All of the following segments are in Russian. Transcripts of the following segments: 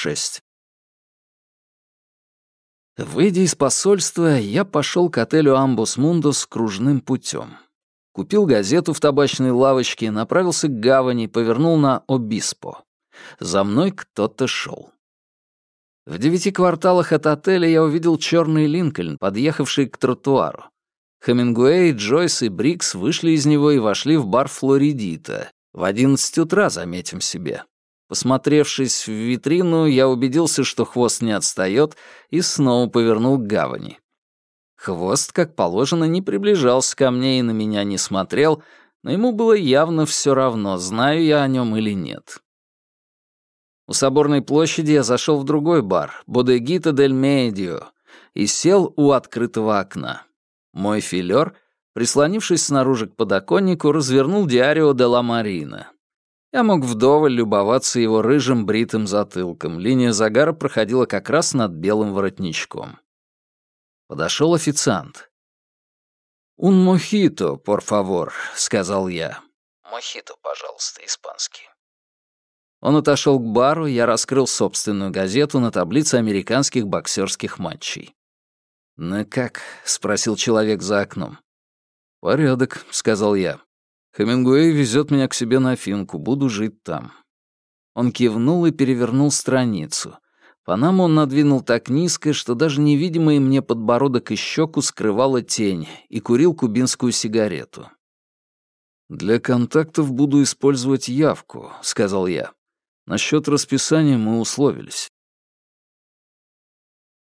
6. Выйдя из посольства, я пошел к отелю «Амбус Мундус» кружным путем. Купил газету в табачной лавочке, направился к гавани, повернул на Обиспо. За мной кто-то шел. В девяти кварталах от отеля я увидел черный Линкольн, подъехавший к тротуару. Хемингуэй, Джойс и Брикс вышли из него и вошли в бар «Флоридита». В одиннадцать утра, заметим себе. Посмотревшись в витрину, я убедился, что хвост не отстает, и снова повернул к гавани. Хвост, как положено, не приближался ко мне и на меня не смотрел, но ему было явно все равно, знаю я о нем или нет. У Соборной площади я зашел в другой бар, Бодегита дель Медио, и сел у открытого окна. Мой филер, прислонившись снаружи к подоконнику, развернул Диарио де ла Марина. Я мог вдоволь любоваться его рыжим бритым затылком. Линия загара проходила как раз над белым воротничком. Подошел официант. «Un mojito, por favor», — сказал я. «Мохито, пожалуйста, испанский». Он отошел к бару, я раскрыл собственную газету на таблице американских боксерских матчей. «Ну как?» — спросил человек за окном. «Порядок», — сказал я. Хемингуэй везет меня к себе на Финку, буду жить там». Он кивнул и перевернул страницу. Панаму он надвинул так низко, что даже невидимый мне подбородок и щеку скрывала тень, и курил кубинскую сигарету. «Для контактов буду использовать явку», — сказал я. «Насчет расписания мы условились».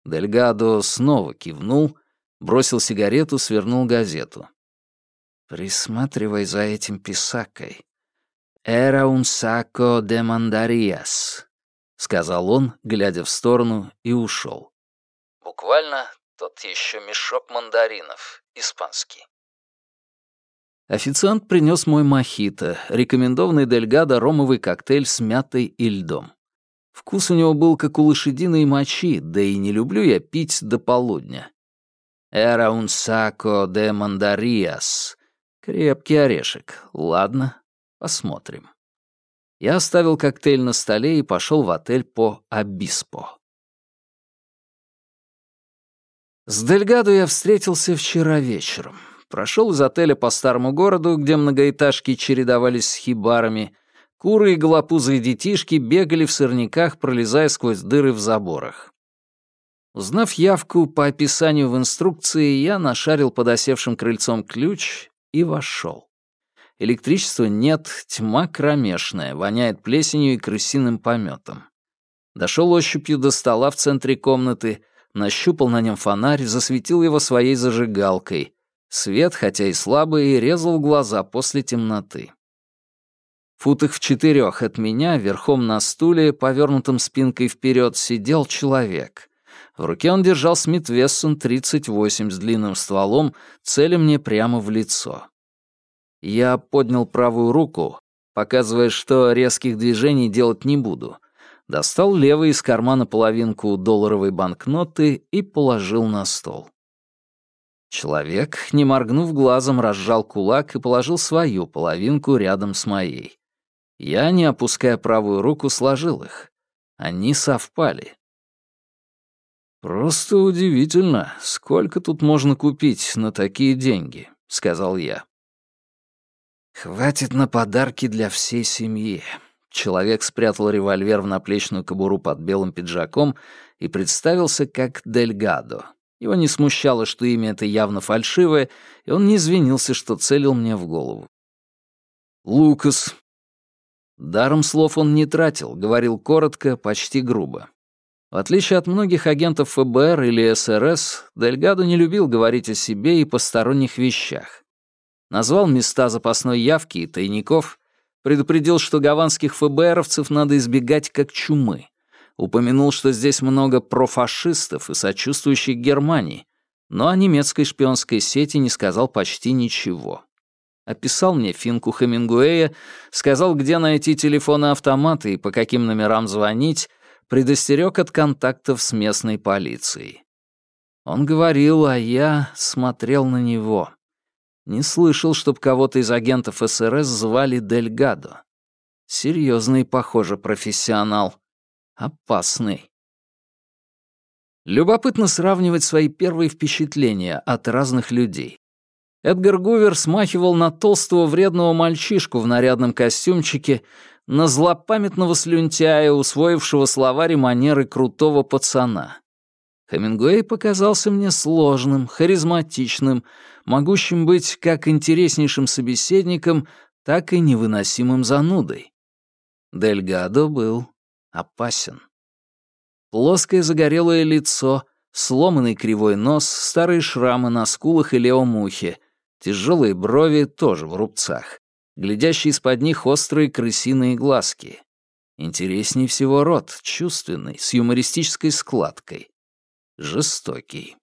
Дельгадо снова кивнул, бросил сигарету, свернул газету. Присматривай за этим писакой. «Эра un saco de mandarías», — сказал он, глядя в сторону, и ушел. Буквально тот еще мешок мандаринов, испанский. Официант принес мой мохито, рекомендованный Дельгадо ромовый коктейль с мятой и льдом. Вкус у него был как у лошадиной мочи, да и не люблю я пить до полудня. «Эра un saco de mandarías», Крепкий орешек. Ладно, посмотрим. Я оставил коктейль на столе и пошел в отель по Абиспо. С Дельгадо я встретился вчера вечером. Прошел из отеля по старому городу, где многоэтажки чередовались с хибарами. Куры и голопузые детишки бегали в сырниках, пролезая сквозь дыры в заборах. Узнав явку по описанию в инструкции, я нашарил под осевшим крыльцом ключ и вошел. Электричества нет, тьма кромешная, воняет плесенью и крысиным пометом. Дошел ощупью до стола в центре комнаты, нащупал на нем фонарь, засветил его своей зажигалкой. Свет, хотя и слабый, резал глаза после темноты. Футах в четырех от меня, верхом на стуле, повернутым спинкой вперед, сидел человек. В руке он держал Смит Вессон 38 с длинным стволом, целя мне прямо в лицо. Я поднял правую руку, показывая, что резких движений делать не буду. Достал левый из кармана половинку долларовой банкноты и положил на стол. Человек, не моргнув глазом, разжал кулак и положил свою половинку рядом с моей. Я, не опуская правую руку, сложил их. Они совпали. «Просто удивительно, сколько тут можно купить на такие деньги», — сказал я. «Хватит на подарки для всей семьи». Человек спрятал револьвер в наплечную кобуру под белым пиджаком и представился как Дельгадо. Его не смущало, что имя это явно фальшивое, и он не извинился, что целил мне в голову. «Лукас». Даром слов он не тратил, говорил коротко, почти грубо. В отличие от многих агентов ФБР или СРС, Дельгадо не любил говорить о себе и посторонних вещах. Назвал места запасной явки и тайников, предупредил, что гаванских ФБРовцев надо избегать как чумы. Упомянул, что здесь много профашистов и сочувствующих Германии, но о немецкой шпионской сети не сказал почти ничего. Описал мне финку Хемингуэя, сказал, где найти телефоны-автоматы и по каким номерам звонить, предостерег от контактов с местной полицией. Он говорил, а я смотрел на него. Не слышал, чтоб кого-то из агентов СРС звали Дельгадо. Серьезный, похоже, профессионал. опасный. Любопытно сравнивать свои первые впечатления от разных людей. Эдгар Гувер смахивал на толстого вредного мальчишку в нарядном костюмчике, на злопамятного слюнтяя, усвоившего словарь и манеры крутого пацана. Хемингуэй показался мне сложным, харизматичным, могущим быть как интереснейшим собеседником, так и невыносимым занудой. Дельгадо был опасен. Плоское загорелое лицо, сломанный кривой нос, старые шрамы на скулах и левом ухе, тяжелые брови тоже в рубцах, глядящие из-под них острые крысиные глазки. Интереснее всего рот, чувственный, с юмористической складкой. Жестокий.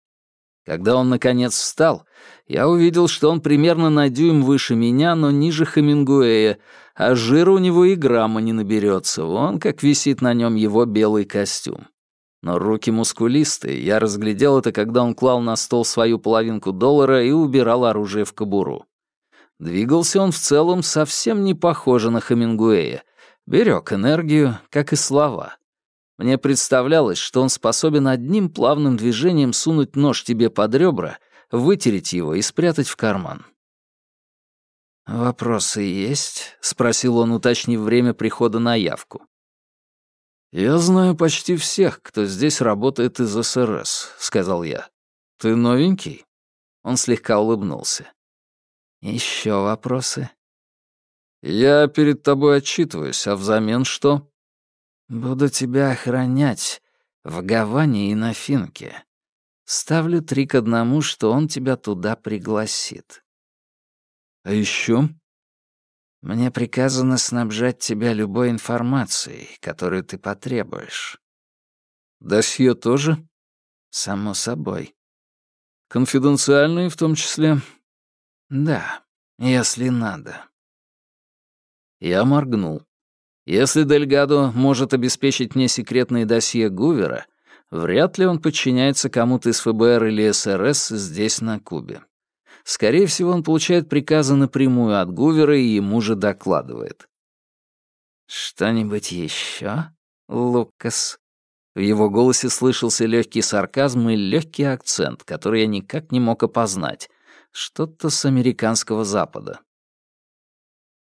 Когда он, наконец, встал, я увидел, что он примерно на дюйм выше меня, но ниже Хемингуэя, а жира у него и грамма не наберется, вон как висит на нем его белый костюм. Но руки мускулистые, я разглядел это, когда он клал на стол свою половинку доллара и убирал оружие в кобуру. Двигался он в целом совсем не похоже на Хемингуэя, берег энергию, как и слова. Мне представлялось, что он способен одним плавным движением сунуть нож тебе под ребра, вытереть его и спрятать в карман. «Вопросы есть?» — спросил он, уточнив время прихода на явку. «Я знаю почти всех, кто здесь работает из СРС», — сказал я. «Ты новенький?» Он слегка улыбнулся. «Еще вопросы?» «Я перед тобой отчитываюсь, а взамен что?» «Буду тебя охранять в Гаване и на Финке. Ставлю три к одному, что он тебя туда пригласит». «А еще?» Мне приказано снабжать тебя любой информацией, которую ты потребуешь. Досье тоже? Само собой. Конфиденциальные в том числе? Да, если надо. Я моргнул. Если Дельгадо может обеспечить мне секретные досье Гувера, вряд ли он подчиняется кому-то из ФБР или СРС здесь, на Кубе. Скорее всего, он получает приказы напрямую от Гувера и ему же докладывает. «Что-нибудь еще, Лукас?» В его голосе слышался легкий сарказм и легкий акцент, который я никак не мог опознать. Что-то с американского запада.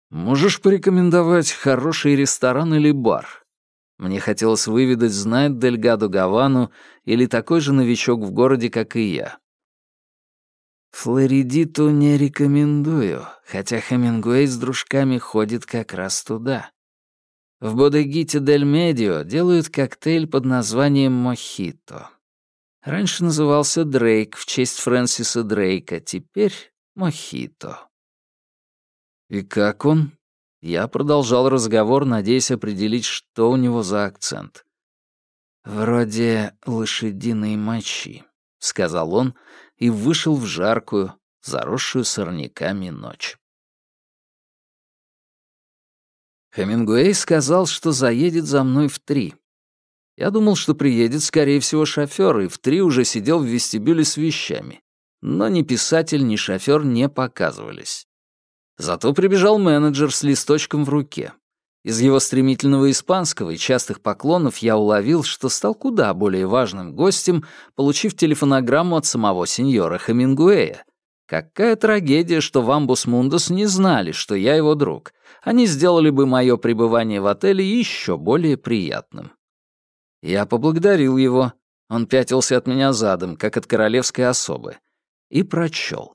«Можешь порекомендовать хороший ресторан или бар?» Мне хотелось выведать, знает Дельгадо Гавану или такой же новичок в городе, как и я. Флоридиту не рекомендую, хотя Хемингуэй с дружками ходит как раз туда. В Бодегите Дель Медио делают коктейль под названием «Мохито». Раньше назывался Дрейк в честь Фрэнсиса Дрейка, теперь «Мохито». И как он? Я продолжал разговор, надеясь определить, что у него за акцент. «Вроде лошадиной мочи», — сказал он, и вышел в жаркую, заросшую сорняками ночь. Хемингуэй сказал, что заедет за мной в три. Я думал, что приедет, скорее всего, шофёр, и в три уже сидел в вестибюле с вещами. Но ни писатель, ни шофёр не показывались. Зато прибежал менеджер с листочком в руке. Из его стремительного испанского и частых поклонов я уловил, что стал куда более важным гостем, получив телефонограмму от самого сеньора Хемингуэя. Какая трагедия, что в Амбус не знали, что я его друг. Они сделали бы мое пребывание в отеле еще более приятным. Я поблагодарил его. Он пятился от меня задом, как от королевской особы. И прочел.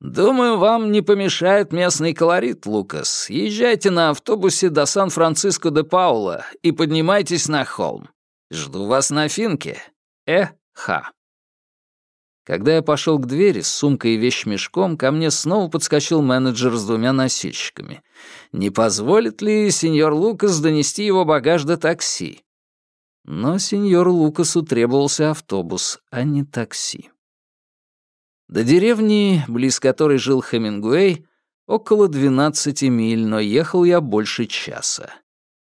«Думаю, вам не помешает местный колорит, Лукас. Езжайте на автобусе до Сан-Франциско де Паула и поднимайтесь на холм. Жду вас на финке. Э. Х». Когда я пошел к двери с сумкой и вещмешком, ко мне снова подскочил менеджер с двумя носильщиками. Не позволит ли сеньор Лукас донести его багаж до такси? Но сеньору Лукасу требовался автобус, а не такси. До деревни, близ которой жил Хемингуэй, около 12 миль, но ехал я больше часа.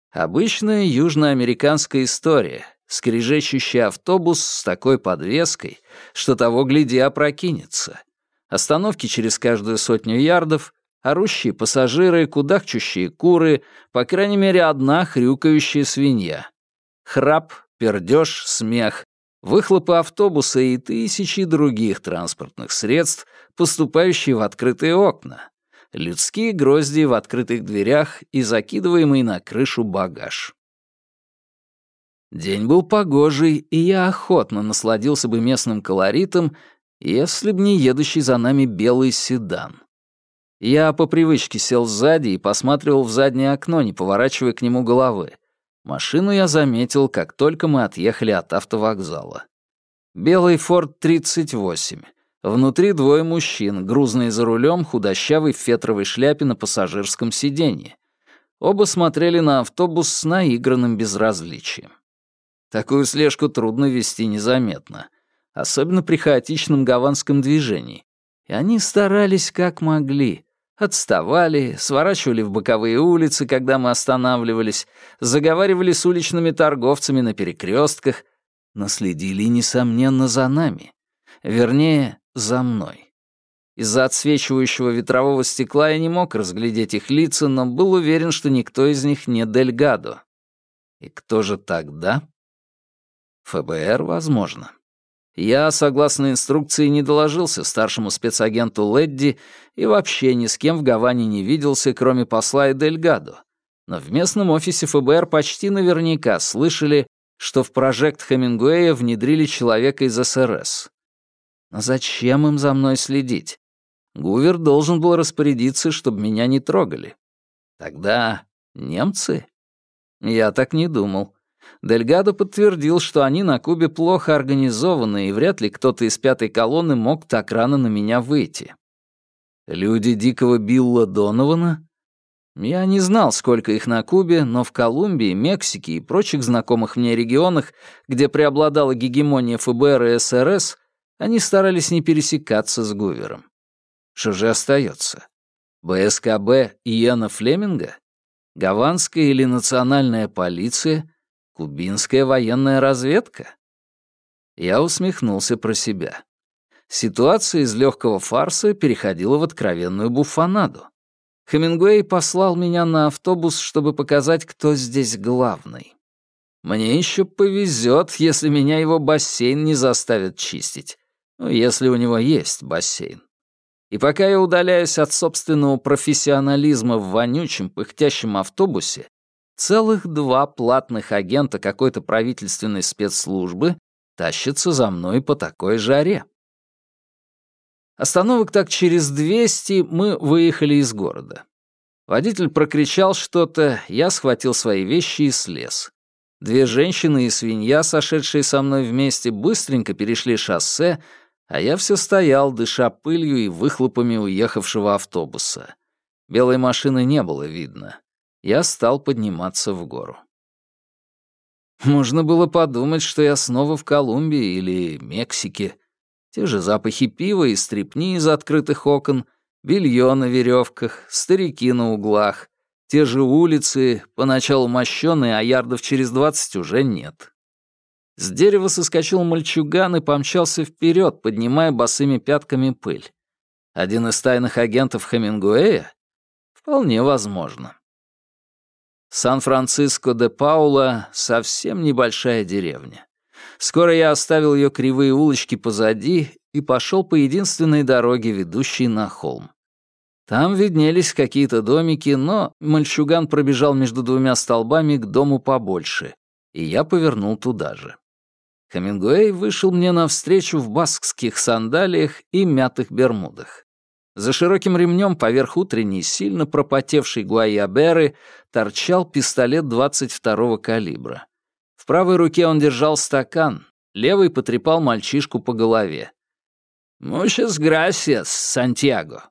Обычная южноамериканская история, скрежещущий автобус с такой подвеской, что того гляди опрокинется. Остановки через каждую сотню ярдов, орущие пассажиры, кудахчущие куры, по крайней мере, одна хрюкающая свинья. Храп, пердеж, смех, выхлопы автобуса и тысячи других транспортных средств, поступающие в открытые окна, людские грозди в открытых дверях и закидываемый на крышу багаж. День был погожий, и я охотно насладился бы местным колоритом, если б не едущий за нами белый седан. Я по привычке сел сзади и посматривал в заднее окно, не поворачивая к нему головы. Машину я заметил, как только мы отъехали от автовокзала. Белый Форд 38. Внутри двое мужчин, грузные за рулем, худощавый в фетровой шляпе на пассажирском сиденье. Оба смотрели на автобус с наигранным безразличием. Такую слежку трудно вести незаметно, особенно при хаотичном гаванском движении. И они старались как могли, Отставали, сворачивали в боковые улицы, когда мы останавливались, заговаривали с уличными торговцами на перекрестках, но следили, несомненно, за нами. Вернее, за мной. Из-за отсвечивающего ветрового стекла я не мог разглядеть их лица, но был уверен, что никто из них не Дельгадо. И кто же тогда? ФБР, возможно. Я, согласно инструкции, не доложился старшему спецагенту Ледди и вообще ни с кем в Гаване не виделся, кроме посла и Дельгадо. Но в местном офисе ФБР почти наверняка слышали, что в прожект Хемингуэя внедрили человека из СРС. Но зачем им за мной следить? Гувер должен был распорядиться, чтобы меня не трогали. Тогда немцы? Я так не думал. Дельгадо подтвердил, что они на Кубе плохо организованы, и вряд ли кто-то из пятой колонны мог так рано на меня выйти. Люди дикого Билла Донована? Я не знал, сколько их на Кубе, но в Колумбии, Мексике и прочих знакомых мне регионах, где преобладала гегемония ФБР и СРС, они старались не пересекаться с Гувером. Что же остается? БСКБ Иена Флеминга? Гаванская или национальная полиция — Кубинская военная разведка? Я усмехнулся про себя. Ситуация из легкого фарса переходила в откровенную буфанаду. Хемингуэй послал меня на автобус, чтобы показать, кто здесь главный. Мне еще повезет, если меня его бассейн не заставят чистить. Ну, если у него есть бассейн. И пока я удаляюсь от собственного профессионализма в вонючем, пыхтящем автобусе, Целых два платных агента какой-то правительственной спецслужбы тащатся за мной по такой жаре. Остановок так через 200 мы выехали из города. Водитель прокричал что-то, я схватил свои вещи и слез. Две женщины и свинья, сошедшие со мной вместе, быстренько перешли шоссе, а я все стоял, дыша пылью и выхлопами уехавшего автобуса. Белой машины не было видно я стал подниматься в гору. Можно было подумать, что я снова в Колумбии или Мексике. Те же запахи пива и стрепни из открытых окон, белье на веревках, старики на углах, те же улицы, поначалу мощёные, а ярдов через двадцать уже нет. С дерева соскочил мальчуган и помчался вперед, поднимая босыми пятками пыль. Один из тайных агентов Хемингуэя? Вполне возможно. Сан-Франциско де Паула — совсем небольшая деревня. Скоро я оставил ее кривые улочки позади и пошел по единственной дороге, ведущей на холм. Там виднелись какие-то домики, но мальчуган пробежал между двумя столбами к дому побольше, и я повернул туда же. Хемингуэй вышел мне навстречу в баскских сандалиях и мятых бермудах. За широким ремнем поверх утренней, сильно пропотевшей гуайаберы, торчал пистолет 22-го калибра. В правой руке он держал стакан, левый потрепал мальчишку по голове. «Мучес грасиас, Сантьяго».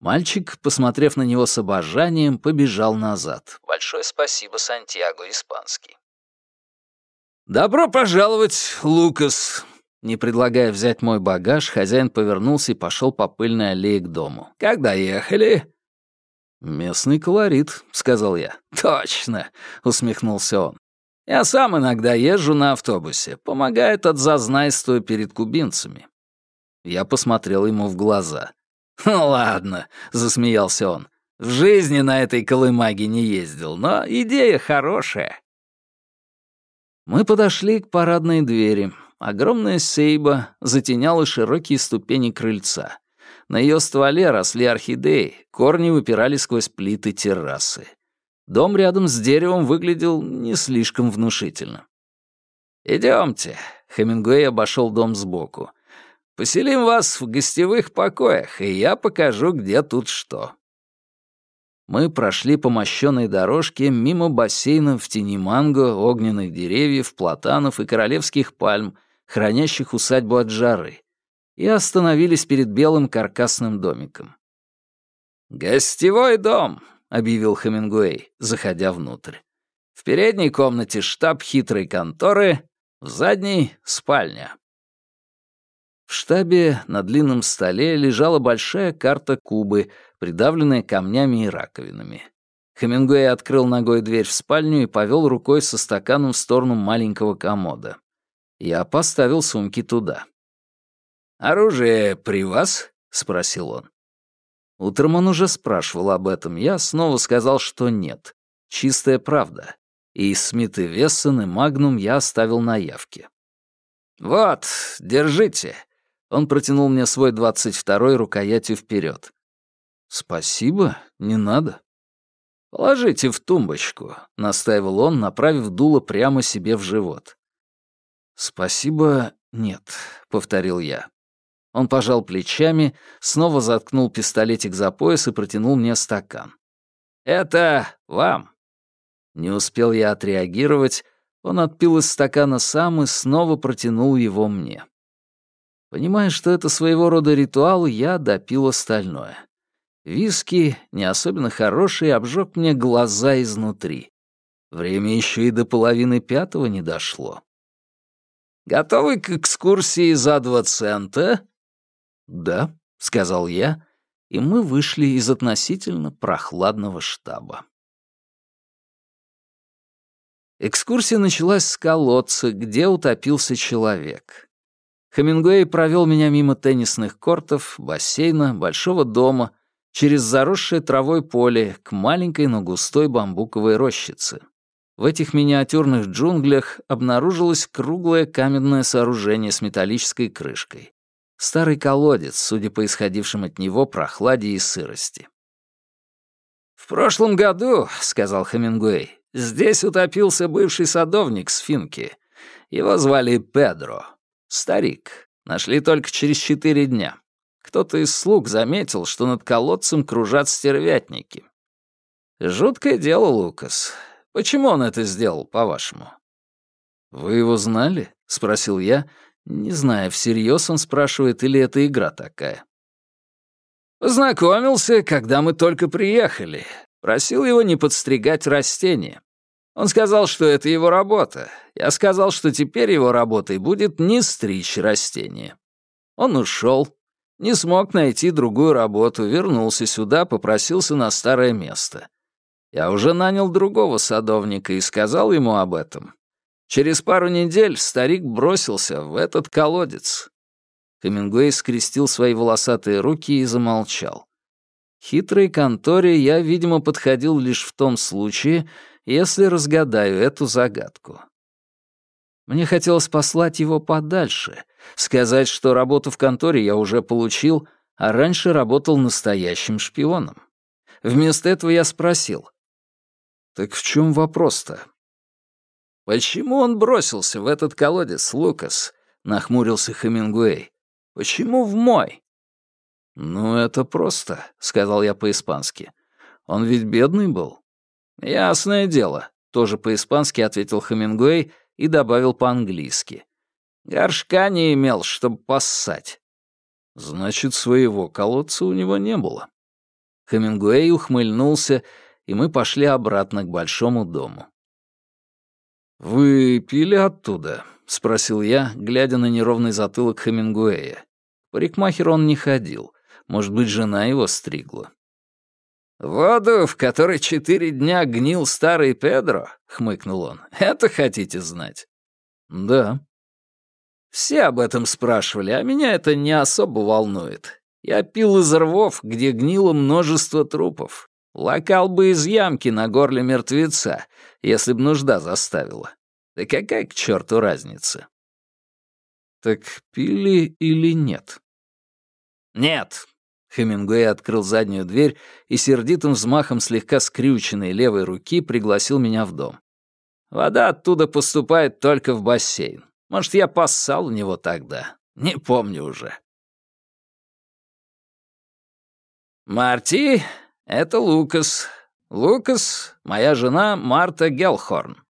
Мальчик, посмотрев на него с обожанием, побежал назад. «Большое спасибо, Сантьяго, испанский». «Добро пожаловать, Лукас», не предлагая взять мой багаж, хозяин повернулся и пошел по пыльной аллее к дому. «Когда ехали?» «Местный колорит», — сказал я. «Точно», — усмехнулся он. «Я сам иногда езжу на автобусе. Помогает от зазнайства перед кубинцами». Я посмотрел ему в глаза. «Ну ладно», — засмеялся он. «В жизни на этой колымаге не ездил, но идея хорошая. Мы подошли к парадной двери. Огромная сейба затеняла широкие ступени крыльца. На ее стволе росли орхидеи, корни выпирали сквозь плиты террасы. Дом рядом с деревом выглядел не слишком внушительно. «Идемте», — Хемингуэй обошел дом сбоку. «Поселим вас в гостевых покоях, и я покажу, где тут что». Мы прошли по мощенной дорожке мимо бассейнов в тени манго, огненных деревьев, платанов и королевских пальм, хранящих усадьбу от жары, и остановились перед белым каркасным домиком. «Гостевой дом», — объявил Хемингуэй, заходя внутрь. «В передней комнате штаб хитрой конторы, в задней — спальня». В штабе на длинном столе лежала большая карта Кубы, придавленная камнями и раковинами. Хемингуэй открыл ногой дверь в спальню и повел рукой со стаканом в сторону маленького комода. Я поставил сумки туда. «Оружие при вас?» — спросил он. Утром он уже спрашивал об этом. Я снова сказал, что нет. Чистая правда. И Смит и Вессон и Магнум я оставил на явке. «Вот, держите». Он протянул мне свой двадцать второй рукоятью вперед. «Спасибо, не надо». «Положите в тумбочку», — настаивал он, направив дуло прямо себе в живот. «Спасибо, нет», — повторил я. Он пожал плечами, снова заткнул пистолетик за пояс и протянул мне стакан. «Это вам». Не успел я отреагировать, он отпил из стакана сам и снова протянул его мне. Понимая, что это своего рода ритуал, я допил остальное. Виски, не особенно хороший, обжег мне глаза изнутри. Время еще и до половины пятого не дошло. Готовы к экскурсии за два цента?» «Да», — сказал я, и мы вышли из относительно прохладного штаба. Экскурсия началась с колодца, где утопился человек. Хемингуэй провел меня мимо теннисных кортов, бассейна, большого дома, через заросшее травой поле к маленькой, но густой бамбуковой рощице. В этих миниатюрных джунглях обнаружилось круглое каменное сооружение с металлической крышкой. Старый колодец, судя по исходившим от него прохладе и сырости. «В прошлом году, — сказал Хемингуэй, — здесь утопился бывший садовник с Финки. Его звали Педро. Старик. Нашли только через четыре дня. Кто-то из слуг заметил, что над колодцем кружат стервятники. Жуткое дело, Лукас. Почему он это сделал, по-вашему?» «Вы его знали?» — спросил я, не зная, всерьез он спрашивает или это игра такая. «Познакомился, когда мы только приехали. Просил его не подстригать растения. Он сказал, что это его работа. Я сказал, что теперь его работой будет не стричь растения. Он ушел, не смог найти другую работу, вернулся сюда, попросился на старое место. Я уже нанял другого садовника и сказал ему об этом. Через пару недель старик бросился в этот колодец. Хемингуэй скрестил свои волосатые руки и замолчал. Хитрой конторе я, видимо, подходил лишь в том случае, если разгадаю эту загадку. Мне хотелось послать его подальше, сказать, что работу в конторе я уже получил, а раньше работал настоящим шпионом. Вместо этого я спросил, «Так в чем вопрос-то?» «Почему он бросился в этот колодец, Лукас?» — нахмурился Хемингуэй. «Почему в мой?» «Ну, это просто», — сказал я по-испански. «Он ведь бедный был». «Ясное дело», — тоже по-испански ответил Хемингуэй и добавил по-английски. «Горшка не имел, чтобы поссать». «Значит, своего колодца у него не было». Хемингуэй ухмыльнулся и мы пошли обратно к большому дому. «Вы пили оттуда?» — спросил я, глядя на неровный затылок Хемингуэя. К парикмахеру он не ходил. Может быть, жена его стригла. «Воду, в которой четыре дня гнил старый Педро?» — хмыкнул он. «Это хотите знать?» «Да». «Все об этом спрашивали, а меня это не особо волнует. Я пил из рвов, где гнило множество трупов. Локал бы из ямки на горле мертвеца, если б нужда заставила. Да какая к черту разница? Так пили или нет? Нет. Хемингуэй открыл заднюю дверь и сердитым взмахом слегка скрюченной левой руки пригласил меня в дом. Вода оттуда поступает только в бассейн. Может, я поссал в него тогда. Не помню уже. Марти — это Лукас. Лукас — моя жена Марта Гелхорн.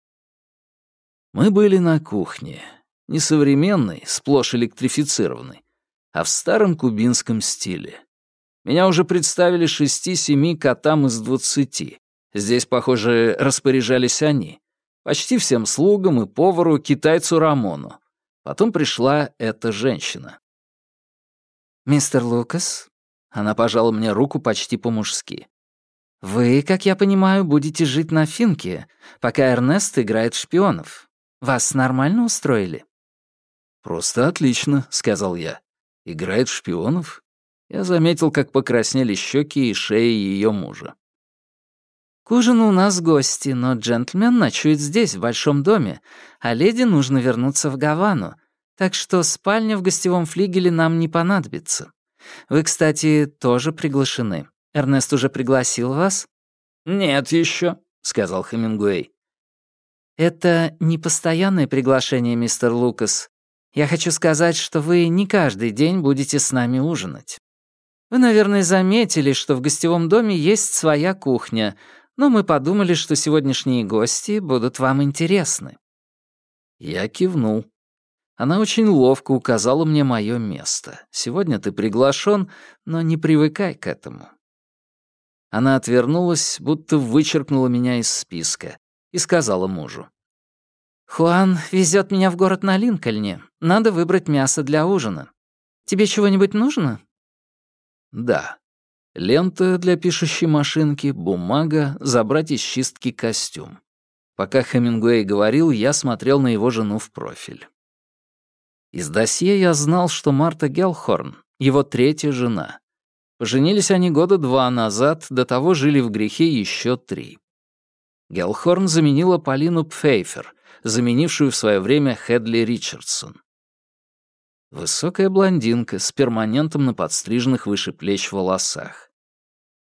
Мы были на кухне. Не современной, сплошь электрифицированной, а в старом кубинском стиле. Меня уже представили шести-семи котам из двадцати. Здесь, похоже, распоряжались они. Почти всем слугам и повару, китайцу Рамону. Потом пришла эта женщина. «Мистер Лукас?» Она пожала мне руку почти по-мужски. «Вы, как я понимаю, будете жить на Финке, пока Эрнест играет в шпионов. Вас нормально устроили?» «Просто отлично», — сказал я. «Играет в шпионов?» Я заметил, как покраснели щеки и шеи ее мужа. «К ужину у нас гости, но джентльмен ночует здесь, в большом доме, а леди нужно вернуться в Гавану, так что спальня в гостевом флигеле нам не понадобится. Вы, кстати, тоже приглашены. Эрнест уже пригласил вас?» «Нет еще», — сказал Хемингуэй. «Это не постоянное приглашение, мистер Лукас. Я хочу сказать, что вы не каждый день будете с нами ужинать. Вы, наверное, заметили, что в гостевом доме есть своя кухня, но мы подумали, что сегодняшние гости будут вам интересны». Я кивнул. Она очень ловко указала мне мое место. Сегодня ты приглашен, но не привыкай к этому. Она отвернулась, будто вычеркнула меня из списка, и сказала мужу. «Хуан везет меня в город на Линкольне. Надо выбрать мясо для ужина. Тебе чего-нибудь нужно?» «Да. Лента для пишущей машинки, бумага, забрать из чистки костюм». Пока Хемингуэй говорил, я смотрел на его жену в профиль. Из досье я знал, что Марта Гелхорн — его третья жена. Поженились они года два назад, до того жили в грехе еще три. Гелхорн заменила Полину Пфейфер, заменившую в свое время Хедли Ричардсон. Высокая блондинка с перманентом на подстриженных выше плеч волосах.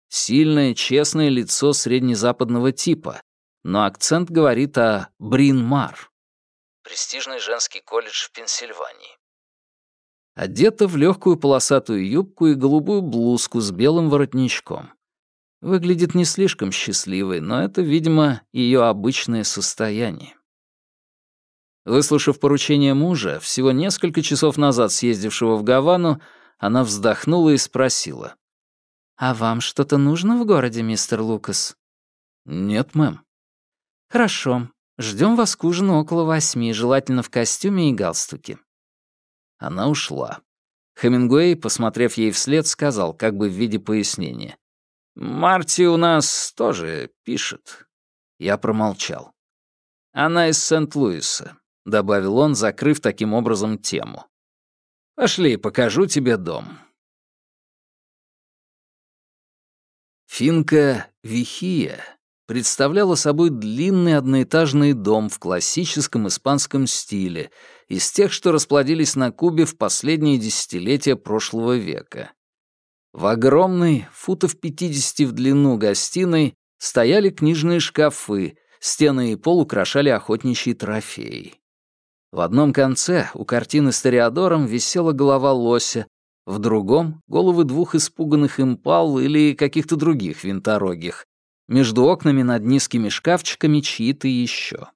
Сильное, честное лицо среднезападного типа, но акцент говорит о Брин-Мар. Престижный женский колледж в Пенсильвании. Одета в легкую полосатую юбку и голубую блузку с белым воротничком. Выглядит не слишком счастливой, но это, видимо, ее обычное состояние. Выслушав поручение мужа, всего несколько часов назад съездившего в Гавану, она вздохнула и спросила. «А вам что-то нужно в городе, мистер Лукас?» «Нет, мэм». «Хорошо. Ждем вас к ужину около восьми, желательно в костюме и галстуке». Она ушла. Хемингуэй, посмотрев ей вслед, сказал, как бы в виде пояснения. «Марти у нас тоже пишет». Я промолчал. «Она из Сент-Луиса. — добавил он, закрыв таким образом тему. «Пошли, покажу тебе дом». Финка Вихия представляла собой длинный одноэтажный дом в классическом испанском стиле, из тех, что расплодились на Кубе в последние десятилетия прошлого века. В огромной, футов 50 в длину гостиной стояли книжные шкафы, стены и пол украшали охотничьи трофеи. В одном конце у картины с Тореадором висела голова лося, в другом — головы двух испуганных импал или каких-то других винторогих. Между окнами над низкими шкафчиками чьи-то еще.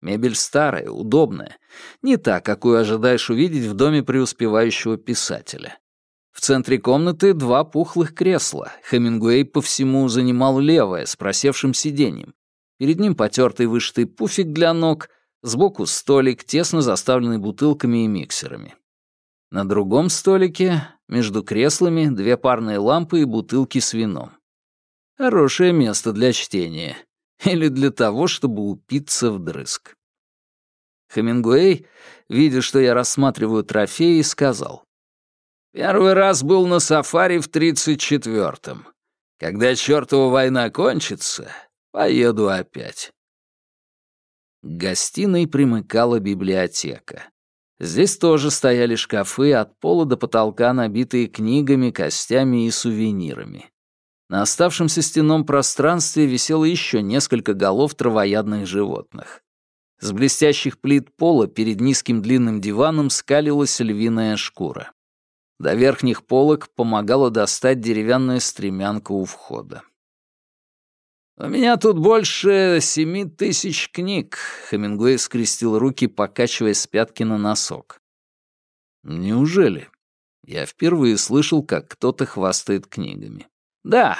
Мебель старая, удобная. Не та, какую ожидаешь увидеть в доме преуспевающего писателя. В центре комнаты два пухлых кресла. Хемингуэй по всему занимал левое, с просевшим сиденьем. Перед ним потертый вышитый пуфик для ног — Сбоку столик, тесно заставленный бутылками и миксерами. На другом столике, между креслами, две парные лампы и бутылки с вином. Хорошее место для чтения. Или для того, чтобы упиться вдрызг. Хемингуэй, видя, что я рассматриваю трофеи, сказал. «Первый раз был на сафари в 34-м. Когда чертова война кончится, поеду опять». К гостиной примыкала библиотека. Здесь тоже стояли шкафы от пола до потолка, набитые книгами, костями и сувенирами. На оставшемся стенном пространстве висело еще несколько голов травоядных животных. С блестящих плит пола перед низким длинным диваном скалилась львиная шкура. До верхних полок помогала достать деревянная стремянка у входа. «У меня тут больше семи тысяч книг», — Хемингуэй скрестил руки, покачивая с пятки на носок. «Неужели?» Я впервые слышал, как кто-то хвастает книгами. «Да».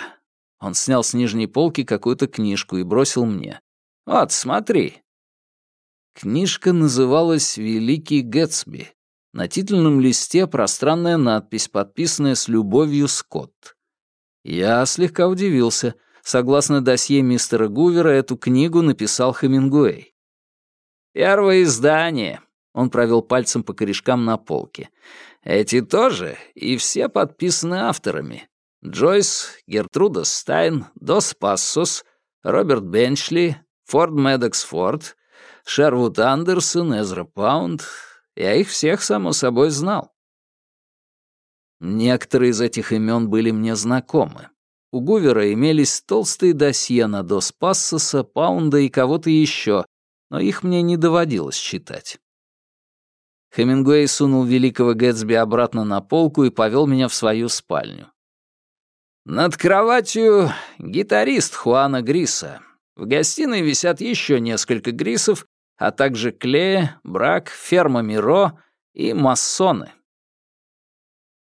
Он снял с нижней полки какую-то книжку и бросил мне. «Вот, смотри». Книжка называлась «Великий Гэтсби». На титульном листе пространная надпись, подписанная с любовью Скотт. Я слегка удивился — Согласно досье мистера Гувера, эту книгу написал Хемингуэй. «Первое издание», — он провел пальцем по корешкам на полке. «Эти тоже, и все подписаны авторами. Джойс, Гертруда Стайн, Дос Пассос, Роберт Бенчли, Форд Медекс Форд, Шервуд Андерсон, Эзра Паунд. Я их всех, само собой, знал. Некоторые из этих имен были мне знакомы. У Гувера имелись толстые досье на Дос Пассоса, Паунда и кого-то еще, но их мне не доводилось читать. Хемингуэй сунул великого Гэтсби обратно на полку и повел меня в свою спальню. Над кроватью гитарист Хуана Гриса. В гостиной висят еще несколько Грисов, а также Клея, Брак, Ферма Миро и Массоны.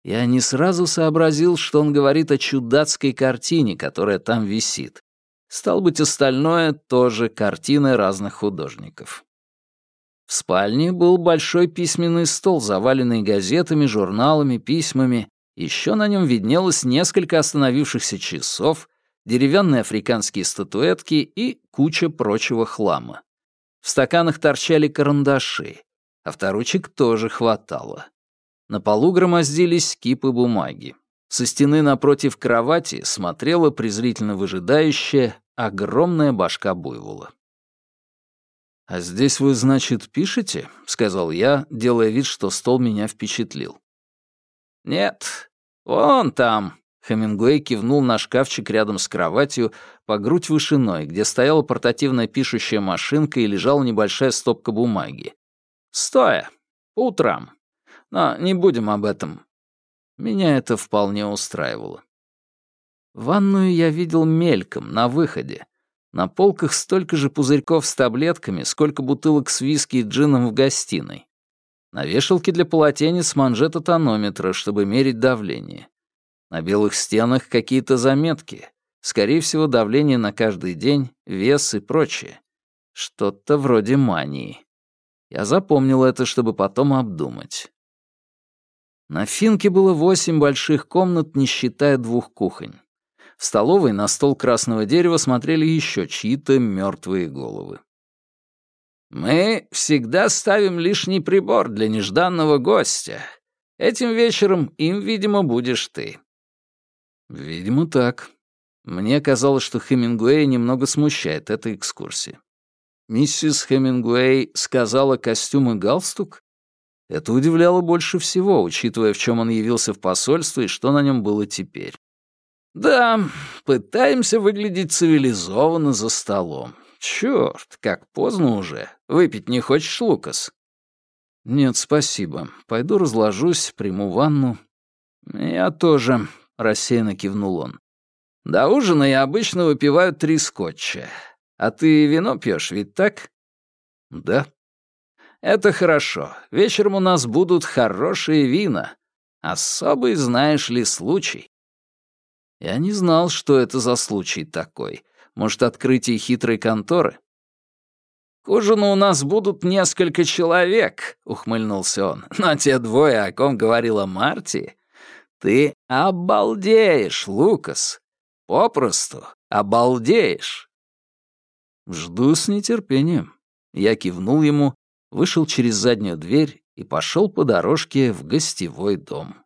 Я не сразу сообразил, что он говорит о чудацкой картине, которая там висит. Стал быть, остальное тоже картины разных художников. В спальне был большой письменный стол, заваленный газетами, журналами, письмами. Еще на нем виднелось несколько остановившихся часов, деревянные африканские статуэтки и куча прочего хлама. В стаканах торчали карандаши, авторучек тоже хватало. На полу громоздились кипы бумаги. Со стены напротив кровати смотрела презрительно выжидающая огромная башка буйвола. «А здесь вы, значит, пишете?» — сказал я, делая вид, что стол меня впечатлил. «Нет, вон там», — Хемингуэй кивнул на шкафчик рядом с кроватью по грудь вышиной, где стояла портативная пишущая машинка и лежала небольшая стопка бумаги. «Стоя, по утрам, но не будем об этом. Меня это вполне устраивало. Ванную я видел мельком, на выходе. На полках столько же пузырьков с таблетками, сколько бутылок с виски и джином в гостиной. На вешалке для полотенец манжета тонометра, чтобы мерить давление. На белых стенах какие-то заметки. Скорее всего, давление на каждый день, вес и прочее. Что-то вроде мании. Я запомнил это, чтобы потом обдумать. На Финке было восемь больших комнат, не считая двух кухонь. В столовой на стол красного дерева смотрели еще чьи-то мертвые головы. «Мы всегда ставим лишний прибор для нежданного гостя. Этим вечером им, видимо, будешь ты». «Видимо, так. Мне казалось, что Хемингуэй немного смущает эта экскурсия. Миссис Хемингуэй сказала костюм и галстук? Это удивляло больше всего, учитывая, в чем он явился в посольство и что на нем было теперь. «Да, пытаемся выглядеть цивилизованно за столом. Чёрт, как поздно уже. Выпить не хочешь, Лукас?» «Нет, спасибо. Пойду разложусь, приму ванну». «Я тоже», — рассеянно кивнул он. «До ужина я обычно выпиваю три скотча. А ты вино пьешь, ведь так?» «Да», это хорошо. Вечером у нас будут хорошие вина. Особый, знаешь ли, случай. Я не знал, что это за случай такой. Может, открытие хитрой конторы? «К ужину у нас будут несколько человек», — ухмыльнулся он. «Но те двое, о ком говорила Марти, ты обалдеешь, Лукас. Попросту обалдеешь». «Жду с нетерпением». Я кивнул ему, вышел через заднюю дверь и пошел по дорожке в гостевой дом.